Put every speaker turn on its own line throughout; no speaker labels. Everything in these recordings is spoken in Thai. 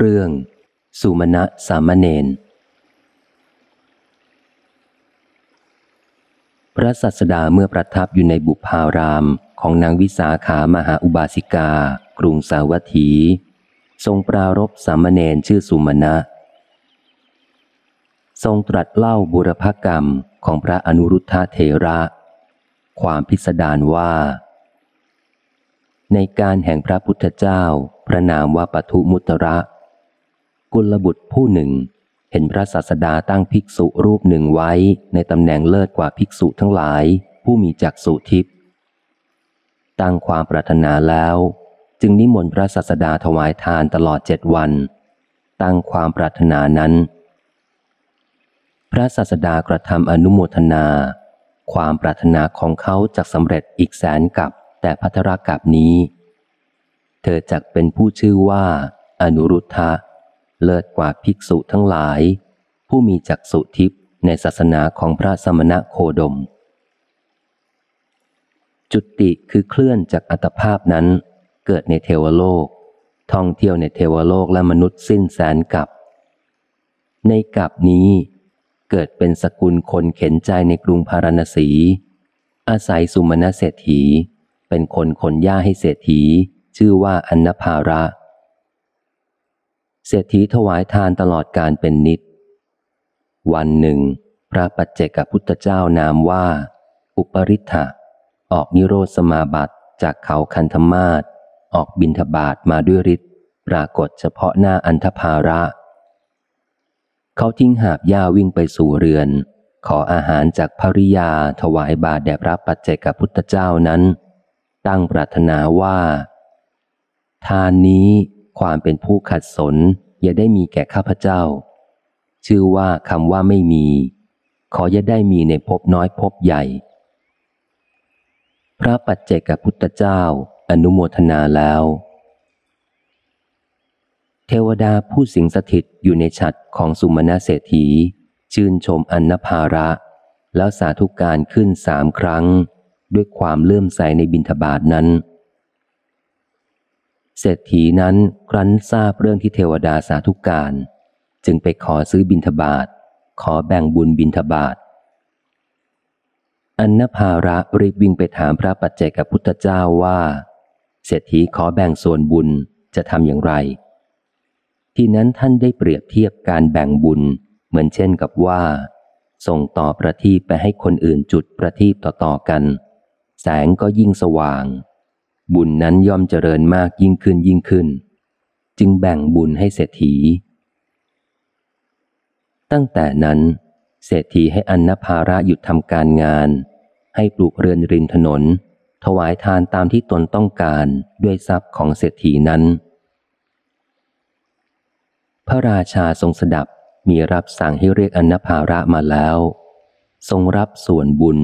เรื่องสุมาณะสามเณร พระสัสดาเมื่อประทับอยู่ในบุพารามของนางวิสาขามหาอุบาสิกา กรุงสาวัตถี ทรงปรารบสามเณรชื่อสุมาณะ ทรงตรัสเล่าบุรพกรรมของพระอนุรุทธเทระ ความพิสดารว่า ในการแห่งพระพุทธเจ้า พระนามว่าปทุมุตระ กุลบุตรผู้หนึ่ง เห็นพระศาสดาตั้งภิกษุรูปหนึ่งไว้ในตำแหน่งเลิศกว่าภิกษุทั้งหลาย ผู้มีจักษุทิพย์ตั้งความปรารถนาแล้ว จึงนิมนต์พระศาสดาถวายทานตลอดเจ็ดวัน ตั้งความปรารถนานั้น พระศาสดากระทำอนุโมทนา ความปรารถนาของเขาจะสำเร็จอีกแสนกับแต่พัทรกับนี้ เธอจักเป็นผู้ชื่อว่า อนุรุทธะ เลิศกว่าภิกษุทั้งหลาย ผู้มีจักษุทิพย์ในศาสนาของพระสมณะโคดม จุติคือเคลื่อนจากอัตภาพนั้นเกิดในเทวโลก ท่องเที่ยวในเทวโลกและมนุษย์สิ้นแสนกับ ในกับนี้เกิดเป็นสกุลคนเข็นใจในกรุงพาราณสี อาศัยสุมาณเศรษฐี เป็นคนขนหญ้าให้เศรษฐี ชื่อว่าอันนภาระ เศรษฐีถวายทานตลอดการเป็นนิด วันหนึ่ง พระปัจเจกพุทธเจ้านามว่า อุปริ t ธะออกนิโรธสมาบัติจากเขาคันธมาศออกบินทบาทมาด้วยฤทธิ์ปรากฏเฉพาะหน้าอันธภาระ เขาทิ้งหาบหญ้าวิ่งไปสู่เรือน ขออาหารจากภริยาถวายบาทแด่พระปัจเจกพุทธเจ้านั้น ตั้งปรารถนาว่า ทานนี้ ความเป็นผู้ขัดสนอย่าได้มีแก่ข้าพเจ้า ชื่อว่าคำว่าไม่มี ขออย่าได้มีในภพน้อยภพใหญ่ พระปัจเจกพุทธเจ้าอนุโมทนาแล้ว เทวดาผู้สิงสถิตอยู่ในฉัดของสุมาณเศรษฐี ชื่นชมอันนภาระ แล้วสาธุการขึ้นสามครั้ง ด้วยความเลื่อมใสในบิณฑบาตนั้น เศรษฐีนั้นครั้นทราบเรื่องที่เทวดาสาธุการ จึงไปขอซื้อบิณฑบาตขอแบ่งบุญบิณฑบาตอันนภาระรีบวิ่งไปถามพระปัจเจกพุทธเจ้าว่า เศรษฐีขอแบ่งส่วนบุญจะทำอย่างไร ที่นั้นท่านได้เปรียบเทียบการแบ่งบุญเหมือนเช่นกับว่า ส่งต่อประทีปไปให้คนอื่นจุดประทีปต่อๆกัน แสงก็ยิ่งสว่าง บุญนั้นย่อมเจริญมากยิ่งขึ้นยิ่งขึ้น จึงแบ่งบุญให้เศรษฐี ตั้งแต่นั้น เศรษฐีให้อันนภาระหยุดทำการงาน ให้ปลูกเรือนริมถนน ถวายทานตามที่ตนต้องการด้วยทรัพย์ของเศรษฐีนั้น พระราชาทรงสดับมีรับสั่งให้เรียกอนนภาระมาแล้ว ทรงรับส่วนบุญ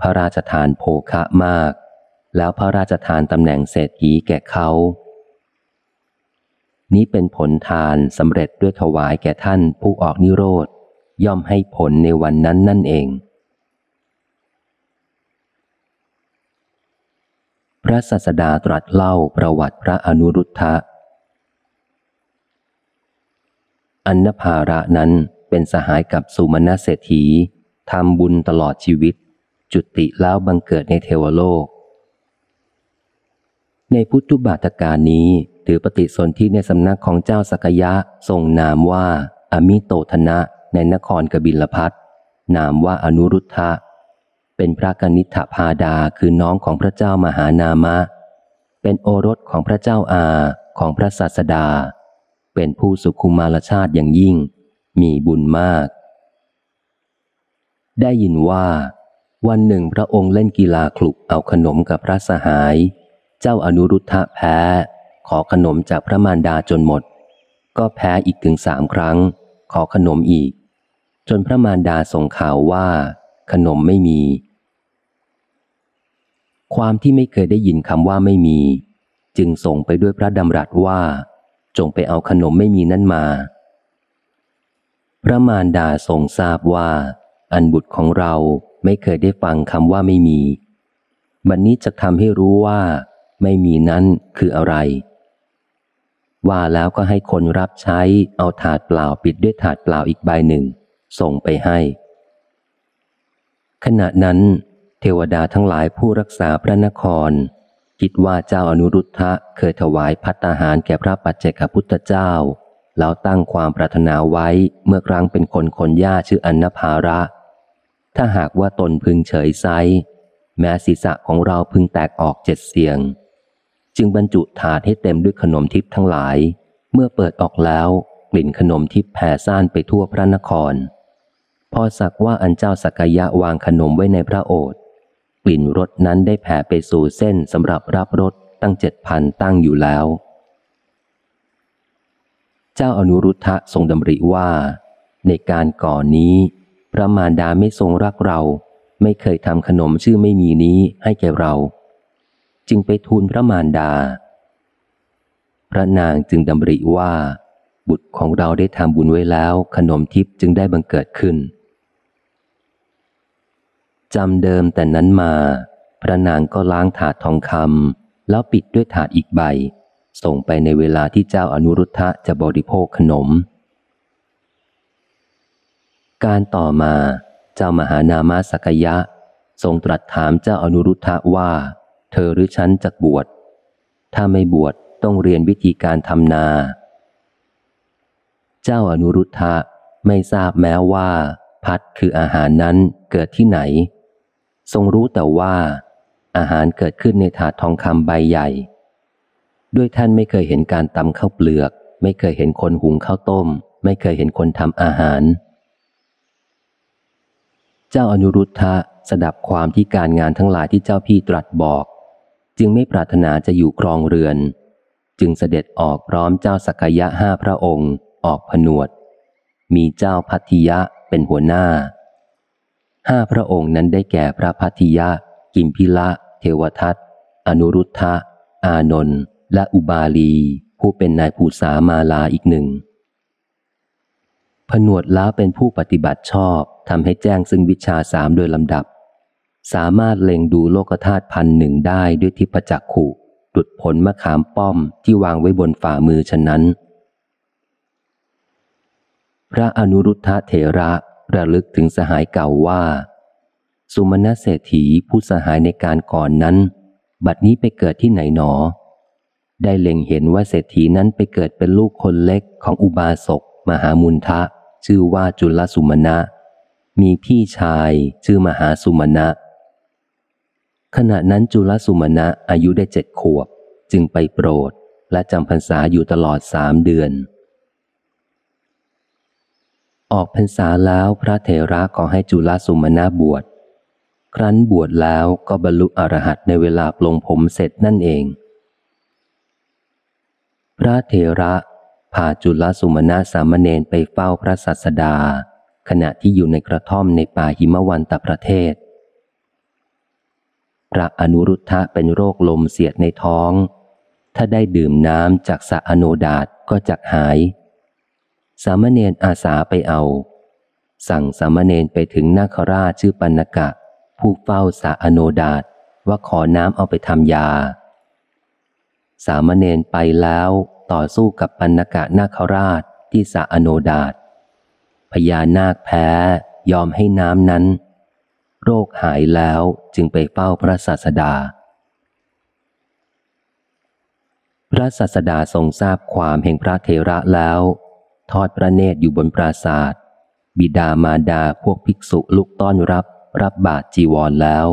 พระราชทานโภคะมาก แล้วพระราชทานตำแหน่งเศรษฐีแก่เขา นี้เป็นผลทานสำเร็จด้วยถวายแก่ท่านผู้ออกนิโรธ ย่อมให้ผลในวันนั้นนั่นเอง พระสัสดาตรัสเล่าประวัติพระอนุรุทธะ อันนภาระนั้นเป็นสหายกับสุมาณเศรษฐีทำบุญตลอดชีวิต จุติแล้วบังเกิดในเทวโลก ในพุทธุบาทการนี้ถือปฏิสนธิในสำนักของเจ้าสกยะทรงนามว่าอมิโตธนะในนครกบิลพัทนามว่าอนุรุทธะ เป็นพระกนิษฐพาดาคือน้องของพระเจ้ามหานามะ เป็นโอรสของพระเจ้าอาของพระศาสดา เป็นผู้สุขุมารชาติอย่างยิ่ง มีบุญมาก ได้ยินว่า วันหนึ่งพระองค์เล่นกีฬาคลุกเอาขนมกับพระสหาย เจ้าอนุรุทธะแพ้ ขอขนมจากพระมารดาจนหมด ก็แพ้อีกถึงสามครั้ง ขอขนมอีก จนพระมารดาส่งข่าวว่า ขนมไม่มี ความที่ไม่เคยได้ยินคำว่าไม่มี จึงส่งไปด้วยพระดำรัสว่า จงไปเอาขนมไม่มีนั่นมา พระมารดาทรงทราบว่า อันบุตรของเราไม่เคยได้ฟังคำว่าไม่มี บัดนนี้จะทำให้รู้ว่า ไม่มีนั้นคืออะไร ว่าแล้วก็ให้คนรับใช้เอาถาดเปล่าปิดด้วยถาดเปล่าอีกใบหนึ่ง ส่งไปให้ ขณะนั้น เทวดาทั้งหลายผู้รักษาพระนคร คิดว่าเจ้าอนุรุทธะเคยถวายพัตตาหารแก่พระปัจเจกพุทธเจ้า แล้วตั้งความปรารถนาไว้เมื่อครั้งเป็นคนคนย่าชื่ออันนภาระ ถ้าหากว่าตนพึงเฉยไซแม้ศีรษะของเราพึงแตกออกเจ็ดเสียง จึงบรรจุถาดให้เต็มด้วยขนมทิพย์ทั้งหลาย เมื่อเปิดออกแล้วกลิ่นขนมทิพย์แผ่ซ่านไปทั่วพระนคร พอสักว่าอันเจ้าสักยะวางขนมไว้ในพระโอษฐ์กลิ่นรสนั้นได้แผ่ไปสู่เส้นสำหรับรับรสตั้งเจ็ดพันตั้งอยู่แล้ว เจ้าอนุรุทธะทรงดำริว่า ในการก่อนนี้ พระมารดาไม่ทรงรักเรา ไม่เคยทำขนมชื่อไม่มีนี้ให้แก่เรา จึงไปทูลพระมารดา พระนางจึงดำริว่า บุตรของเราได้ทำบุญไว้แล้ว ขนมทิพย์จึงได้บังเกิดขึ้นจำเดิมแต่นั้นมา พระนางก็ล้างถาดทองคำแล้วปิดด้วยถาดอีกใบ ส่งไปในเวลาที่เจ้าอนุรุทธะจะบริโภคขนม การต่อมา เจ้ามหานามาสกยะ ทรงตรัสถามเจ้าอนุรุทธะว่า เธอหรือฉันจะบวช ถ้าไม่บวชต้องเรียนวิธีการทำนา เจ้าอนุรุทธะไม่ทราบแม้ว่า พัดคืออาหารนั้นเกิดที่ไหน ทรงรู้แต่ว่า อาหารเกิดขึ้นในถาดทองคำใบใหญ่ ด้วยท่านไม่เคยเห็นการตำข้าวเปลือก ไม่เคยเห็นคนหุงข้าวต้ม ไม่เคยเห็นคนทำอาหาร เจ้าอนุรุทธะสดับความที่การงานทั้งหลายที่เจ้าพี่ตรัสบอก จึงไม่ปรารถนาจะอยู่ครองเรือน จึงเสด็จออกพร้อมเจ้าสักยะห้าพระองค์ ออกผนวด มีเจ้าพัทยะเป็นหัวหน้า ห้าพระองค์นั้นได้แก่พระพัทิยะ กิมพิละ เทวทัตอนุรุทธะ อานนท์และอุบาลี ผู้เป็นนายภูษามาลาอีกหนึ่งผนวดแล้วเป็นผู้ปฏิบัติชอบทำให้แจ้งซึ่งวิชาสามโดยลำดับ สามารถเล็งดูโลกธาตุพันหนึ่งได้ด้วยทิพจักขุดุดผลมะขามป้อมที่วางไว้บนฝ่ามือฉะนั้น พระอนุรุทธะเถระระลึกถึงสหายเก่าว่า สุมาณเศรษฐีผู้สหายในการก่อนนั้น บัดนี้ไปเกิดที่ไหนหนอ ได้เล็งเห็นว่าเศรษฐีนั้นไปเกิดเป็นลูกคนเล็กของอุบาสกมหามุนทะ ชื่อว่าจุลสุมาณะมีพี่ชายชื่อมหาสุมาณะ ขณะนั้นจุลสุมาณะอายุได้เจ็ดขวบ จึงไปโปรดและจำพรรษาอยู่ตลอดสามเดือน ออกพรรษาแล้วพระเถระขอให้จุลสุมาณะบวช ครั้นบวชแล้วก็บรรลุอรหัตในเวลาปลงผมเสร็จนั่นเอง พระเถระพาจุลสุมาณะสามเณรไปเฝ้าพระสัสดา ขณะที่อยู่ในกระท่อมในป่าหิมวันตประเทศ พระอนุรุทธะเป็นโรคลมเสียดในท้อง ถ้าได้ดื่มน้ำจากสะอโนดาตก็จักหาย สามเณรอาสาไปเอา สั่งสามเณรไปถึงนาคราชชื่อปันกะ ผู้เฝ้าสาอโนดาตว่าขอน้ำเอาไปทำยา สามเณรไปแล้วต่อสู้กับปันกะนาคราชที่สาอโนดาตพญานาคแพ้ยอมให้น้ำนั้น โรคหายแล้วจึงไปเฝ้าพระศาสดา พระศาสดาทรงทราบความแห่งพระเทระแล้ว ทอดพระเนตรอยู่บนปราศาสตร์บิดามารดาพวกภิกษุลุกต้อนรับ รับบาตรจีวรแล้ว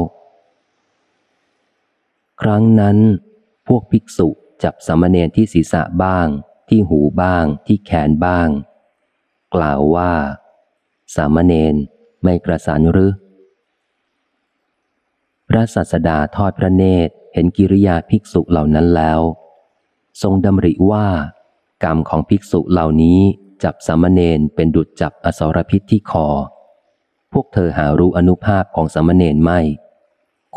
ครั้งนั้น พวกภิกษุจับสมณเณรที่ศีรษะบ้าง ที่หูบ้าง ที่แขนบ้าง กล่าวว่า สามเณรไม่กระสานหรือ ระสัสดาทอดพระเนตรเห็นกิริยาภิกษุเหล่านั้นแล้ว ทรงดำริว่า กรรมของภิกษุเหล่านี้จับสามเณรเป็นดุจจับอสรพิษที่คอ พวกเธอหารู้อนุภาพของสามเณรไม่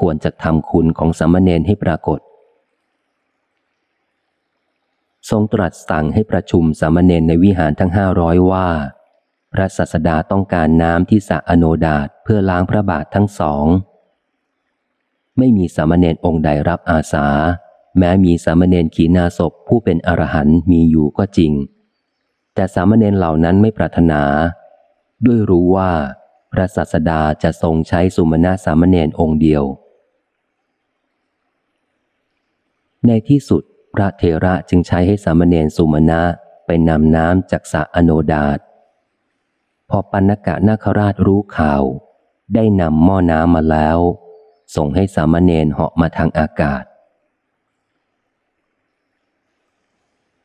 ควรจะทำคุณของสามเณรให้ปรากฏ ทรงตรัสสั่งให้ประชุมสามเณรในวิหารทั้งห้าร้อยว่า พระสัสดาต้องการน้ำที่สะอโนดาตเพื่อล้างพระบาททั้งสอง ไม่มีสามเณรองค์ใดรับอาสา แม้มีสามเณรขีณาศพผู้เป็นอรหันต์มีอยู่ก็จริง แต่สามเณรเหล่านั้นไม่ปรารถนา ด้วยรู้ว่าพระศาสดาจะทรงใช้สุมาณะสามเณรองค์เดียว ในที่สุดพระเทระจึงใช้ให้สามเณรสุมาณะไปนำน้ำจากสระอโนดาตพอปัณกะนาคราชรู้ข่าว ได้นำหม้อน้ำมาแล้ว ส่งให้สามเณรเหาะมาทางอากาศ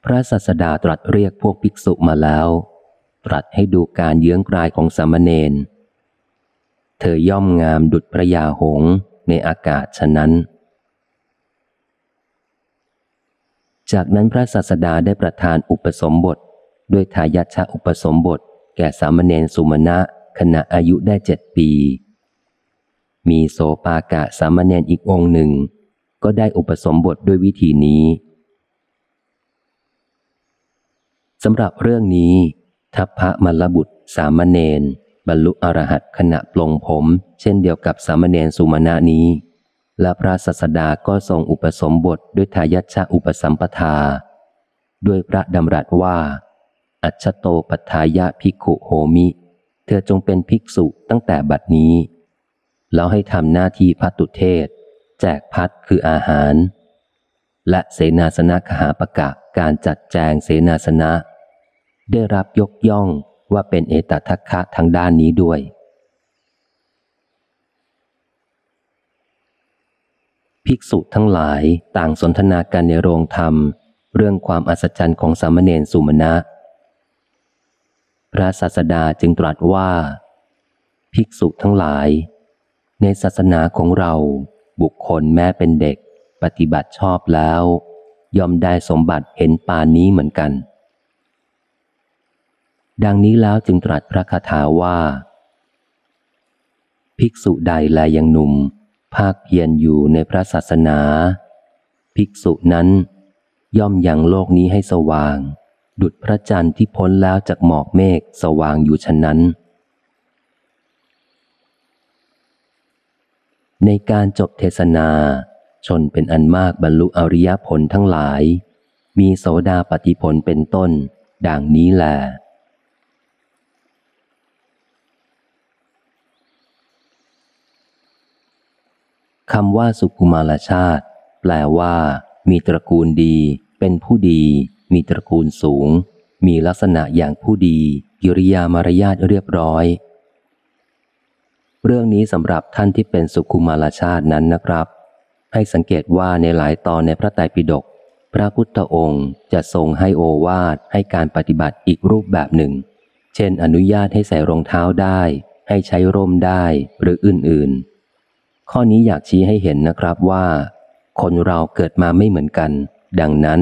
พระสัสดาตรัสเรียกพวกภิกษุมาแล้ว ตรัสให้ดูการเยื้องกลายของสามเณร เธอย่อมงามดุจพระยาหงในอากาศฉะนั้น จากนั้นพระสัสดาได้ประทานอุปสมบท ด้วยทายาชะอุปสมบท แก่สามเณรสุมาณะขณะอายุได้เจ็ดปี มีโสปากะสามเณรอีกองหนึ่ง ก็ได้อุปสมบทด้วยวิธีนี้สำหรับเรื่องนี้ ทัพพระมลบุตรสามเณรบรรลุอรหัตขณะปลงผม เช่นเดียวกับสามเณรสุมาณะนี้ และพระสัสดาก็ทรงอุปสมบทด้วยทายัชะอุปสัมปทา ด้วยพระดำรัสว่า อัชโตปัฏายะภิกขุโหมิ เธอจงเป็นภิกษุตั้งแต่บัดนี้ แล้วให้ทำหน้าที่พัตุเทศ แจกพัดคืออาหาร และเสนาสนะขหาประกะการจัดแจงเสนาสนะ ได้รับยกย่องว่าเป็นเอตทัคคะทางด้านนี้ด้วย ภิกษุทั้งหลายต่างสนทนากันในโรงธรรม เรื่องความอัศจรรย์ของสามเณรสุมาณะพระศาสดาจึงตรัสว่า ภิกษุทั้งหลาย ในศาสนาของเรา บุคคลแม้เป็นเด็ก ปฏิบัติชอบแล้วยอมได้สมบัติเห็นปานนี้เหมือนกัน ดังนี้แล้วจึงตรัสพระคาถาว่า ภิกษุใดแลยังหนุ่ม ภาคเพียรอยู่ในพระศาสนา ภิกษุนั้น ย่อมยังโลกนี้ให้สว่าง ดุดพระจันทร์ที่พ้นแล้วจากหมอกเมฆสว่างอยู่ฉะนั้น ในการจบเทศนา ชนเป็นอันมากบรรลุอริยผลทั้งหลาย มีโสดาปฏิผลเป็นต้น ดังนี้แหละคำว่าสุกุมารชาติ แปลว่า มีตระกูลดี เป็นผู้ดี มีตระกูลสูง มีลักษณะอย่างผู้ดีกิริยามารยาทเรียบร้อย เรื่องนี้สำหรับท่านที่เป็นสุขุมารชาตินั้นนะครับ ให้สังเกตว่าในหลายตอนในพระไตรปิฎกพระพุทธองค์จะทรงให้โอวาทให้การปฏิบัติอีกรูปแบบหนึ่ง เช่น อนุญาตให้ใส่รองเท้าได้ ให้ใช้ร่มได้หรืออื่นๆ ข้อนี้อยากชี้ให้เห็นนะครับว่า คนเราเกิดมาไม่เหมือนกัน ดังนั้น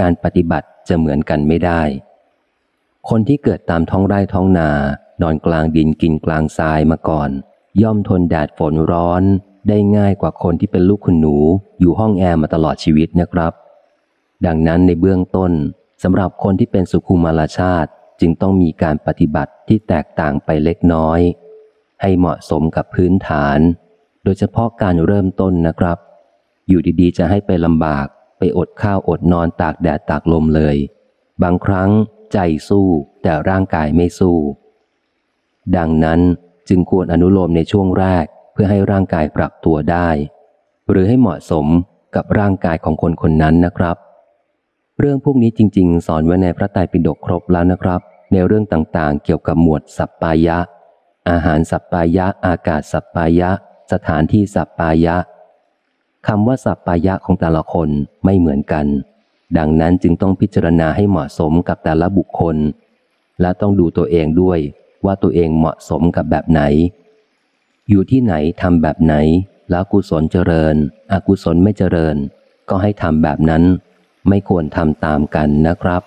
การปฏิบัติจะเหมือนกันไม่ได้ คนที่เกิดตามท้องไร่ท้องนา นอนกลางดินกินกลางทรายมาก่อน ย่อมทนแดดฝนร้อนได้ง่ายกว่าคนที่เป็นลูกคุณหนูอยู่ห้องแอร์มาตลอดชีวิตนะครับ ดังนั้นในเบื้องต้นสำหรับคนที่เป็นสุขุมารชาติจึงต้องมีการปฏิบัติที่แตกต่างไปเล็กน้อย ให้เหมาะสมกับพื้นฐาน โดยเฉพาะการเริ่มต้นนะครับ อยู่ดีๆ จะให้ไปลำบากไปอดข้าวอดนอนตากแดดตากลมเลย บางครั้งใจสู้แต่ร่างกายไม่สู้ ดังนั้น จึงควรอนุโลมในช่วงแรกเพื่อให้ร่างกายปรับตัวได้ หรือให้เหมาะสมกับร่างกายของคนคนนั้นนะครับ เรื่องพวกนี้จริง ๆ สอนไว้ในพระไตรปิฎกครบแล้วนะครับ ในเรื่องต่างๆ เกี่ยวกับหมวดสัปปายะ อาหารสัปปายะ อากาศสัปปายะ สถานที่สัปปายะคำว่าสัพปายะของแต่ละคนไม่เหมือนกัน ดังนั้นจึงต้องพิจารณาให้เหมาะสมกับแต่ละบุคคล และต้องดูตัวเองด้วย ว่าตัวเองเหมาะสมกับแบบไหน อยู่ที่ไหนทำแบบไหน แล้วกุศลเจริญ อกุศลไม่เจริญ ก็ให้ทำแบบนั้น ไม่ควรทำตามกันนะครับ